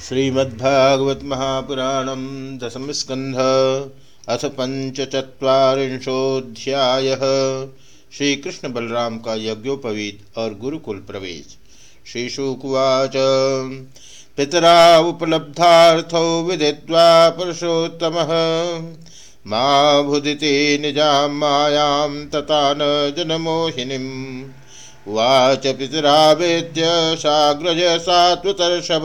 श्रीमद्भागवत महापुराणम दशम स्कंध अथ पंचचत्वारिंशोध्याय श्री कृष्ण बलराम का यज्ञोपवीत और गुरुकुल प्रवेश। श्रीशुकुवाच पितरा उपलब्धार्थो विदित्वा पुरुषोत्तम। माँ भुदिते निजां मायां तथा न जनमोहिनीम्। उवाच पितरावेद्य साग्रज सात्वतर्षभ।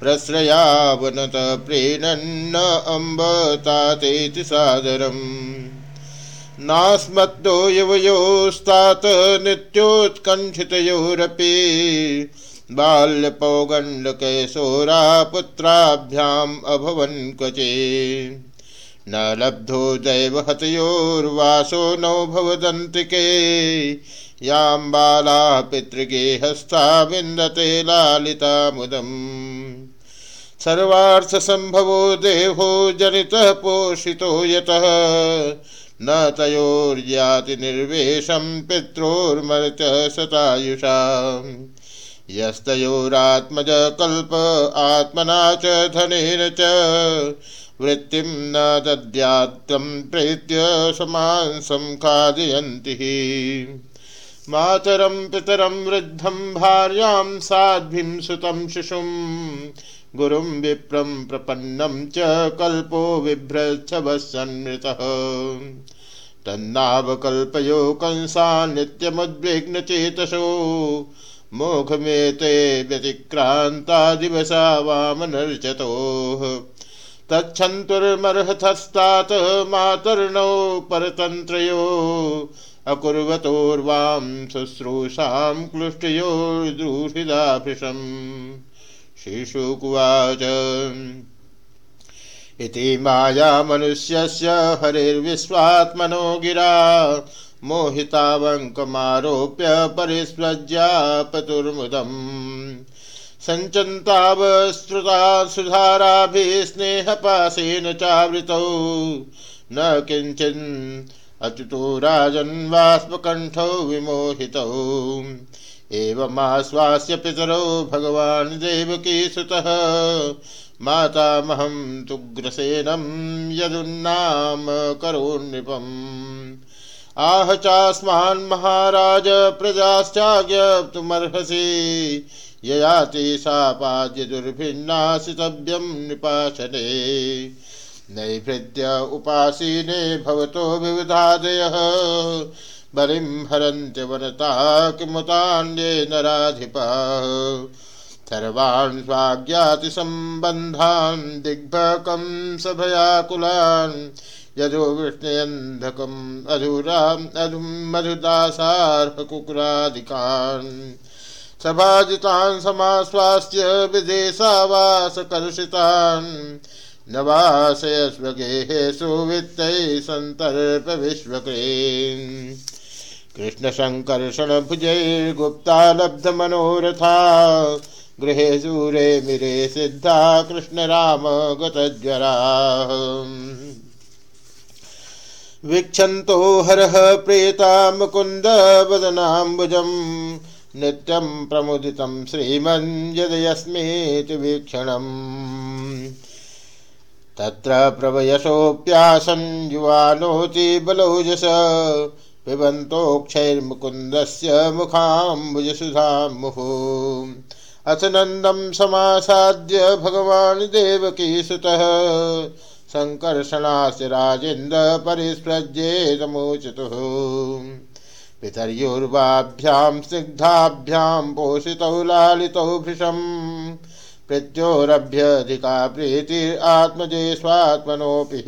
प्रश्रयावनत प्रेणन्न अम्ब तातेति सादरम्। नास्मद्दो युवयोस्तात नित्योत्कण्ठितयोरपि बाल्यपौगण्डकैशोरा पुत्राभ्याम् अभवन् क्वचे। न लब्धो दैवहतयोर्वासो नौ भवदन्तिके। यां बाला पितृगेहस्था विन्दते लालिता मुदम्। सर्वार्थसम्भवो देहो जनितः पोषितो यतः। न तयोर्याति निर्वेशं पित्रोर्मर्त शतायुषा यस्तयोरात्मज कल्प आत्मना च धनेन च। वृत्तिं न दद्यात्तं प्रेत्य समांसं खादयन्ति मातरं, पितरं, वृद्धं, भार्यां, साध्वीं, सुतं, शिशुं। गुरुं विप्रं, प्रपन्नं च कल्पो बिभ्रच्छवसन्मृतः तन्नावकल्पयो कंसा नित्यमुद्विग्नचेतसो। मोघमेते व्यतिक्रान्ता दिवसा वामनर्चतोः तच्छन्तुर्मर्हतस्तात मातर्णौ परतन्त्रयो अकुर्वतोर्वां शुश्रूषां क्लुष्टयोर्दूषिदाभृशम् श्रीशुकुवाच। इति माया मनुष्यस्य हरिर्विश्वात्मनो गिरा मोहितावङ्कमारोप्य परिस्वज्यापतुर्मुदम्। सञ्चन्तावश्रुता सुधाराभिः स्नेहपाशेन चावृतौ। न किञ्चिन् अच्युतो राजन्वास्मकण्ठौ विमोहितौ। एवमाश्वास्य पितरौ भगवान् देवकीसुतः मातामहं तुग्रसेनं यदुन्नाम करोन्नृपम्। आह चास्मान् महाराज प्रजाश्चाज्ञप्तुमर्हसि। ययाति सापाद्य दुर्भिन्नासितव्यं नृपाशने। नैभृत्य उपासीने भवतो विविधादयः बलिं हरन्त्य वनता किमुतान्ये नराधिपाः सर्वान् स्वाज्ञातिसम्बन्धान् दिग्भकं सभयाकुलान्। यजो विष्णयन्धकम् अधुराम् अधुं मधुदासार्हकुकुरादिकान् सभाजितान् समाश्वास्य विदेशावासकलुषितान् नवाशयस्वगेहेषु वित्तैः सन्तर्प विश्वक्रेन् कृष्णशङ्कर्षणभुजैर्गुप्ता लब्धमनोरथा गृहे सूरे मिरे सिद्धा कृष्णराम गतज्वराः वीक्षन्तो हरः प्रेता मुकुन्द वदनाम्बुजम्। नित्यं प्रमुदितं श्रीमन् यदयस्मेति वीक्षणम् तत्र प्रवयसोऽप्यासन् युवानोति बलौजस पिबन्तोक्षैर्मुकुन्दस्य मुखाम्बुजसुधां मुहुः अथ नन्दं समासाद्य भगवान् देवकीसुतः, सङ्कर्षणास्य राजेन्द्र परिस्पृज्येतमोचतुः पितर्युर्वाभ्यां स्निग्धाभ्यां पोषितौ लालितौ भृशम् प्रत्योरभ्यधिका प्रीतिरात्मजे स्वात्मनोऽपि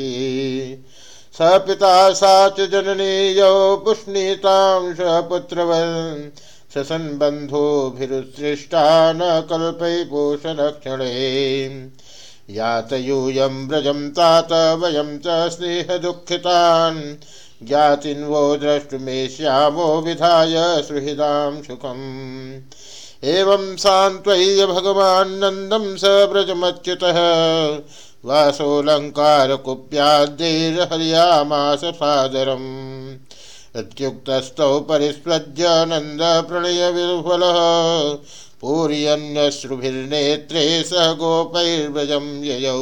स पिता सा च जननी यौ पुष्णीतां स्वपुत्रवन् ससन्बन्धोभिरुत्सृष्टा न कल्पै पोषलक्षणे यातयूयं व्रजं तात वयं च स्नेहदुःखितान्। ज्ञातिन्वो द्रष्टुमेष्यामो विधाय सुहृदां सुखम्। एवं सान्त्वय्य भगवान् नन्दं स व्रजमच्युतः। वासोऽलङ्कारकुप्याद्यैर्हर्यामास सादरम् इत्युक्तस्थौ परिस्पृज्य नन्दप्रणयविह्वलः पूर्यन्यश्रुभिर्नेत्रे स गोपैर्व्रजं ययौ।